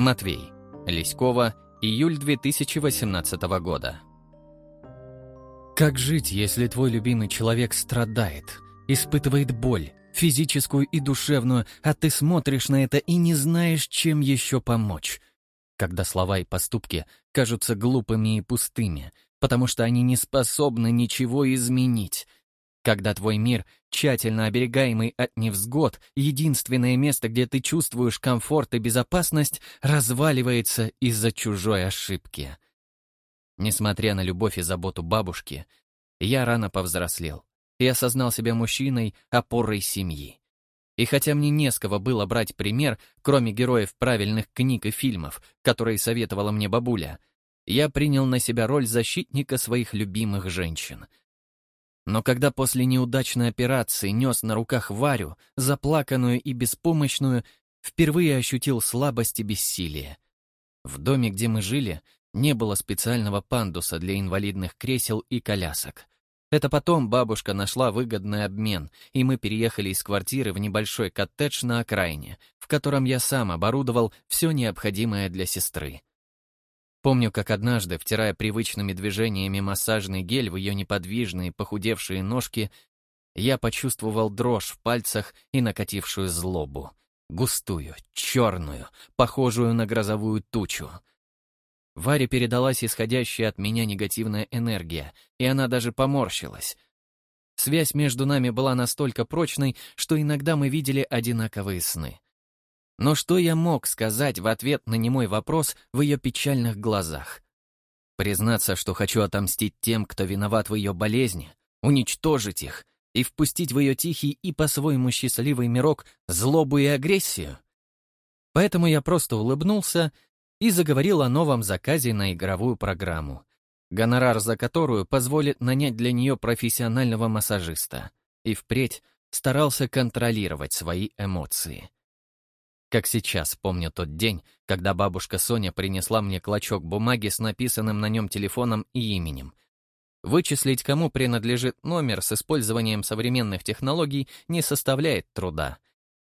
Матвей. Леськова. Июль 2018 года. Как жить, если твой любимый человек страдает, испытывает боль, физическую и душевную, а ты смотришь на это и не знаешь, чем еще помочь? Когда слова и поступки кажутся глупыми и пустыми, потому что они не способны ничего изменить — когда твой мир, тщательно оберегаемый от невзгод, единственное место, где ты чувствуешь комфорт и безопасность, разваливается из-за чужой ошибки. Несмотря на любовь и заботу бабушки, я рано повзрослел и осознал себя мужчиной, опорой семьи. И хотя мне не с кого было брать пример, кроме героев правильных книг и фильмов, которые советовала мне бабуля, я принял на себя роль защитника своих любимых женщин — но когда после неудачной операции нес на руках Варю, заплаканную и беспомощную, впервые ощутил слабость и бессилие. В доме, где мы жили, не было специального пандуса для инвалидных кресел и колясок. Это потом бабушка нашла выгодный обмен, и мы переехали из квартиры в небольшой коттедж на окраине, в котором я сам оборудовал все необходимое для сестры. Помню, как однажды, втирая привычными движениями массажный гель в ее неподвижные, похудевшие ножки, я почувствовал дрожь в пальцах и накатившую злобу. Густую, черную, похожую на грозовую тучу. Варе передалась исходящая от меня негативная энергия, и она даже поморщилась. Связь между нами была настолько прочной, что иногда мы видели одинаковые сны. Но что я мог сказать в ответ на немой вопрос в ее печальных глазах? Признаться, что хочу отомстить тем, кто виноват в ее болезни, уничтожить их и впустить в ее тихий и по-своему счастливый мирок злобу и агрессию? Поэтому я просто улыбнулся и заговорил о новом заказе на игровую программу, гонорар за которую позволит нанять для нее профессионального массажиста, и впредь старался контролировать свои эмоции. Как сейчас помню тот день, когда бабушка Соня принесла мне клочок бумаги с написанным на нем телефоном и именем. Вычислить, кому принадлежит номер с использованием современных технологий, не составляет труда.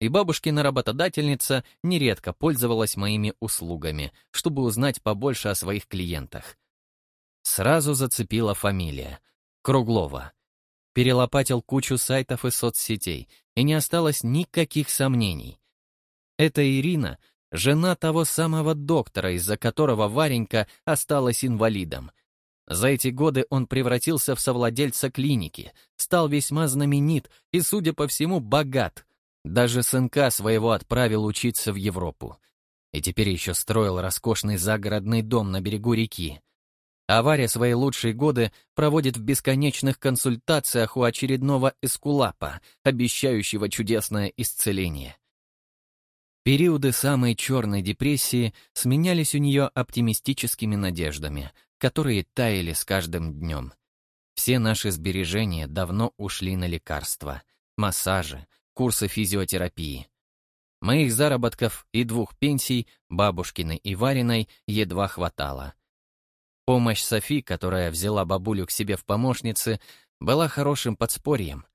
И бабушкина работодательница нередко пользовалась моими услугами, чтобы узнать побольше о своих клиентах. Сразу зацепила фамилия. Круглова. Перелопатил кучу сайтов и соцсетей, и не осталось никаких сомнений. Это Ирина, жена того самого доктора, из-за которого Варенька осталась инвалидом. За эти годы он превратился в совладельца клиники, стал весьма знаменит и, судя по всему, богат. Даже сынка своего отправил учиться в Европу. И теперь еще строил роскошный загородный дом на берегу реки. А Варя свои лучшие годы проводит в бесконечных консультациях у очередного эскулапа, обещающего чудесное исцеление. Периоды самой черной депрессии сменялись у нее оптимистическими надеждами, которые таяли с каждым днем. Все наши сбережения давно ушли на лекарства, массажи, курсы физиотерапии. Моих заработков и двух пенсий, бабушкиной и Вариной, едва хватало. Помощь Софи, которая взяла бабулю к себе в помощницы, была хорошим подспорьем.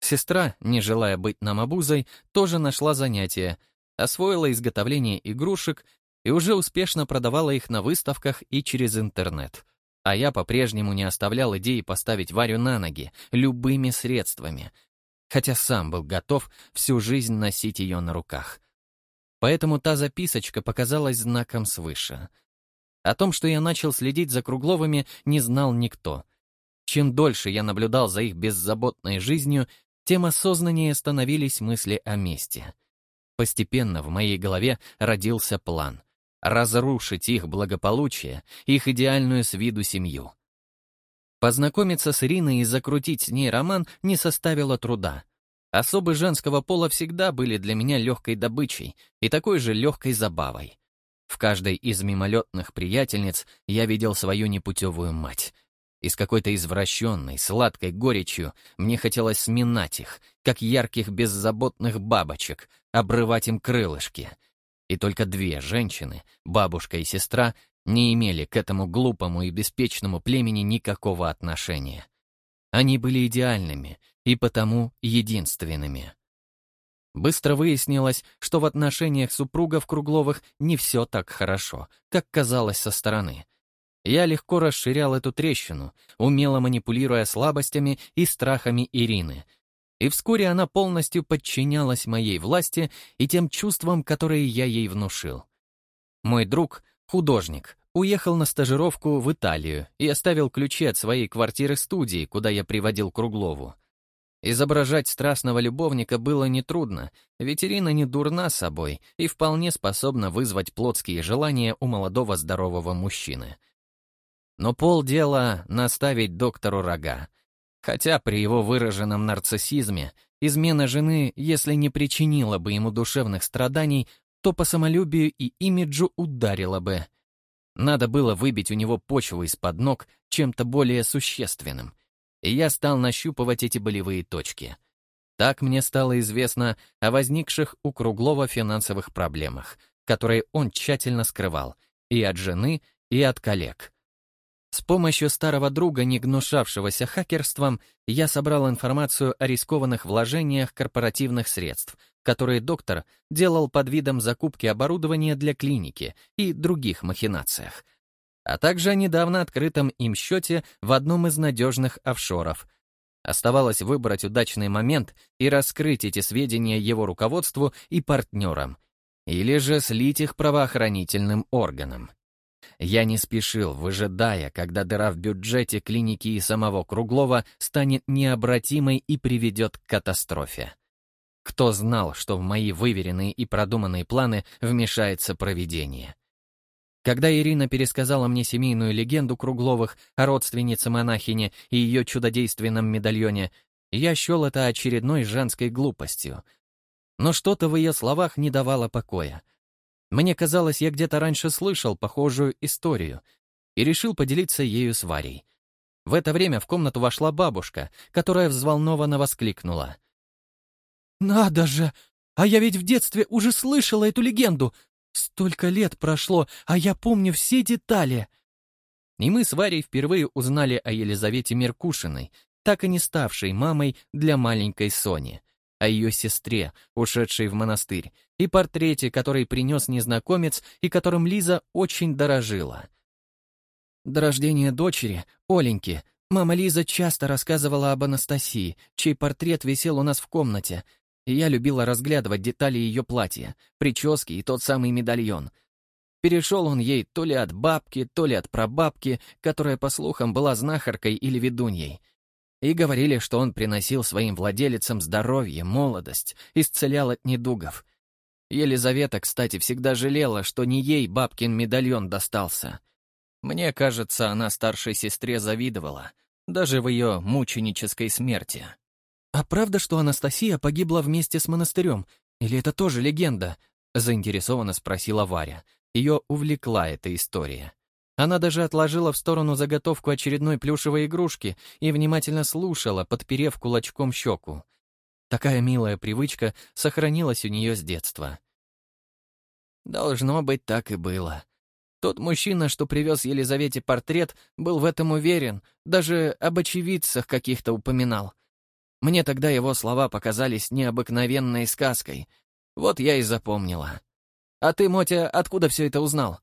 Сестра, не желая быть нам обузой, тоже нашла занятие — освоила изготовление игрушек и уже успешно продавала их на выставках и через интернет. А я по-прежнему не оставлял идеи поставить Варю на ноги любыми средствами, хотя сам был готов всю жизнь носить ее на руках. Поэтому та записочка показалась знаком свыше. О том, что я начал следить за Кругловыми, не знал никто. Чем дольше я наблюдал за их беззаботной жизнью, тем осознаннее становились мысли о мести — Постепенно в моей голове родился план — разрушить их благополучие, их идеальную с виду семью. Познакомиться с Ириной и закрутить с ней роман не составило труда. Особы женского пола всегда были для меня легкой добычей и такой же легкой забавой. В каждой из мимолетных приятельниц я видел свою непутевую мать — и с какой-то извращенной, сладкой горечью мне хотелось сминать их, как ярких беззаботных бабочек, обрывать им крылышки. И только две женщины, бабушка и сестра, не имели к этому глупому и беспечному племени никакого отношения. Они были идеальными и потому единственными. Быстро выяснилось, что в отношениях супругов Кругловых не все так хорошо, как казалось со стороны. Я легко расширял эту трещину, умело манипулируя слабостями и страхами Ирины. И вскоре она полностью подчинялась моей власти и тем чувствам, которые я ей внушил. Мой друг, художник, уехал на стажировку в Италию и оставил ключи от своей квартиры-студии, куда я приводил Круглову. Изображать страстного любовника было нетрудно, ведь Ирина не дурна собой и вполне способна вызвать плотские желания у молодого здорового мужчины. Но полдела наставить доктору рога. Хотя при его выраженном нарциссизме измена жены, если не причинила бы ему душевных страданий, то по самолюбию и имиджу ударила бы. Надо было выбить у него почву из-под ног чем-то более существенным — и я стал нащупывать эти болевые точки. Так мне стало известно о возникших у Круглова финансовых проблемах, которые он тщательно скрывал и от жены, и от коллег. С помощью старого друга, не гнушавшегося хакерством, я собрал информацию о рискованных вложениях корпоративных средств, которые доктор делал под видом закупки оборудования для клиники и других махинациях, а также о недавно открытом им счете в одном из надежных офшоров. Оставалось выбрать удачный момент и раскрыть эти сведения его руководству и партнерам, или же слить их правоохранительным органам. Я не спешил, выжидая, когда дыра в бюджете клиники и самого Круглова станет необратимой и приведет к катастрофе. Кто знал, что в мои выверенные и продуманные планы вмешается провидение? Когда Ирина пересказала мне семейную легенду Кругловых о родственнице-монахине и ее чудодейственном медальоне, я счел это очередной женской глупостью. Но что-то в ее словах не давало покоя. Мне казалось, я где-то раньше слышал похожую историю и решил поделиться ею с Варей. В это время в комнату вошла бабушка, которая взволнованно воскликнула. «Надо же! А я ведь в детстве уже слышала эту легенду! Столько лет прошло, а я помню все детали. И мы с Варей впервые узнали о Елизавете Меркушиной, так и не ставшей мамой для маленькой Сони, о ее сестре, ушедшей в монастырь, и портрете, который принес незнакомец и которым Лиза очень дорожила. До рождения дочери, Оленьки, мама Лиза часто рассказывала об Анастасии, чей портрет висел у нас в комнате, я любила разглядывать детали ее платья, прически и тот самый медальон. Перешел он ей то ли от бабки, то ли от прабабки, которая, по слухам, была знахаркой или ведуньей. И говорили, что он приносил своим владелицам здоровье, молодость, исцелял от недугов. Елизавета, кстати, всегда жалела, что не ей бабкин медальон достался. Мне кажется, она старшей сестре завидовала, даже в ее мученической смерти. «А правда, что Анастасия погибла вместе с монастырем? Или это тоже легенда?» — заинтересованно спросила Варя. Ее увлекла эта история. Она даже отложила в сторону заготовку очередной плюшевой игрушки и внимательно слушала, подперев кулачком щеку. Такая милая привычка сохранилась у нее с детства. Должно быть, так и было. Тот мужчина, что привез Елизавете портрет, был в этом уверен, даже об очевидцах каких-то упоминал. Мне тогда его слова показались необыкновенной сказкой. Вот я и запомнила. А ты, Мотя, откуда все это узнал?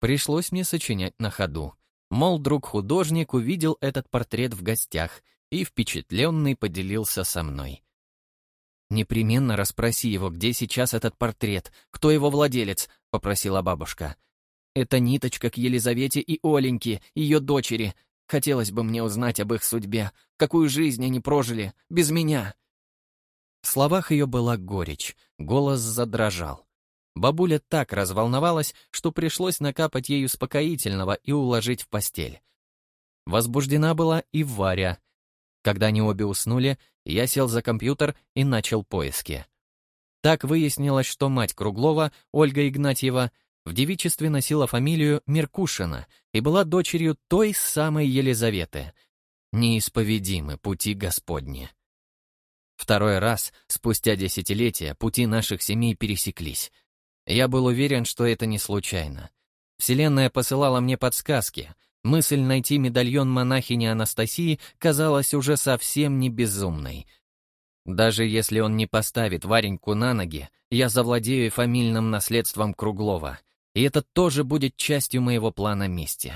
Пришлось мне сочинять на ходу. Мол, друг-художник увидел этот портрет в гостях и, впечатленный, поделился со мной. «Непременно расспроси его, где сейчас этот портрет, кто его владелец», — попросила бабушка. «Это ниточка к Елизавете и Оленьке, ее дочери, Хотелось бы мне узнать об их судьбе, какую жизнь они прожили без меня. В словах ее была горечь, голос задрожал. Бабуля так разволновалась, что пришлось накапать ей успокоительного и уложить в постель. Возбуждена была и Варя. Когда они обе уснули, я сел за компьютер и начал поиски. Так выяснилось, что мать Круглова, Ольга Игнатьева, в девичестве носила фамилию Меркушина и была дочерью той самой Елизаветы. Неисповедимы пути Господни. Второй раз, спустя десятилетия, пути наших семей пересеклись. Я был уверен, что это не случайно. Вселенная посылала мне подсказки. Мысль найти медальон монахини Анастасии казалась уже совсем не безумной. Даже если он не поставит Вареньку на ноги, я завладею фамильным наследством Круглова, и это тоже будет частью моего плана мести.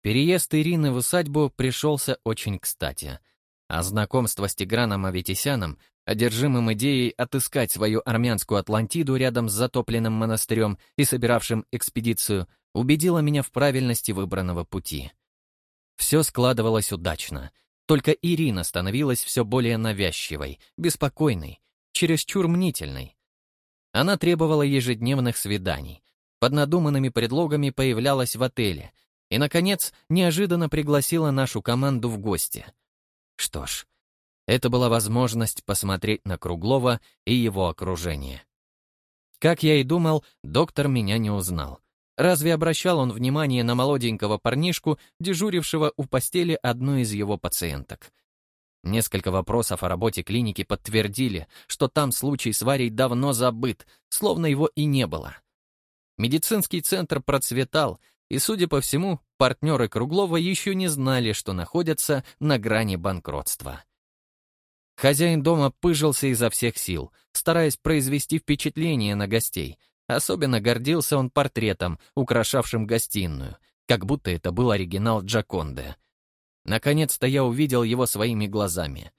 Переезд Ирины в усадьбу пришелся очень кстати, а знакомство с Тиграном Аветисяном, одержимым идеей отыскать свою армянскую Атлантиду рядом с затопленным монастырем и собиравшим экспедицию, убедило меня в правильности выбранного пути. Все складывалось удачно — только Ирина становилась все более навязчивой, беспокойной, чересчур мнительной. Она требовала ежедневных свиданий, под надуманными предлогами появлялась в отеле и, наконец, неожиданно пригласила нашу команду в гости. Что ж, это была возможность посмотреть на Круглова и его окружение. Как я и думал, доктор меня не узнал. Разве обращал он внимание на молоденького парнишку, дежурившего у постели одной из его пациенток? Несколько вопросов о работе клиники подтвердили, что там случай с Варей давно забыт, словно его и не было. Медицинский центр процветал, и, судя по всему, партнеры Круглова еще не знали, что находятся на грани банкротства. Хозяин дома пыжился изо всех сил, стараясь произвести впечатление на гостей, Особенно гордился он портретом, украшавшим гостиную, как будто это был оригинал Джаконде. Наконец-то я увидел его своими глазами.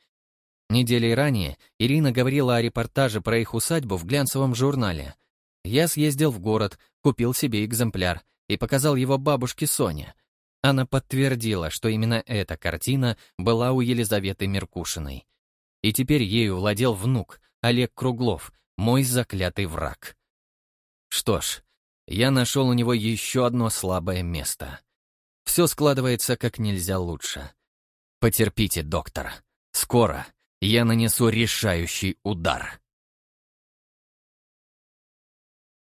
Неделей ранее Ирина говорила о репортаже про их усадьбу в глянцевом журнале. Я съездил в город, купил себе экземпляр и показал его бабушке Соне. Она подтвердила, что именно эта картина была у Елизаветы Меркушиной. И теперь ею владел внук, Олег Круглов, мой заклятый враг. Что ж, я нашел у него еще одно слабое место. Все складывается как нельзя лучше. Потерпите, доктор. Скоро я нанесу решающий удар.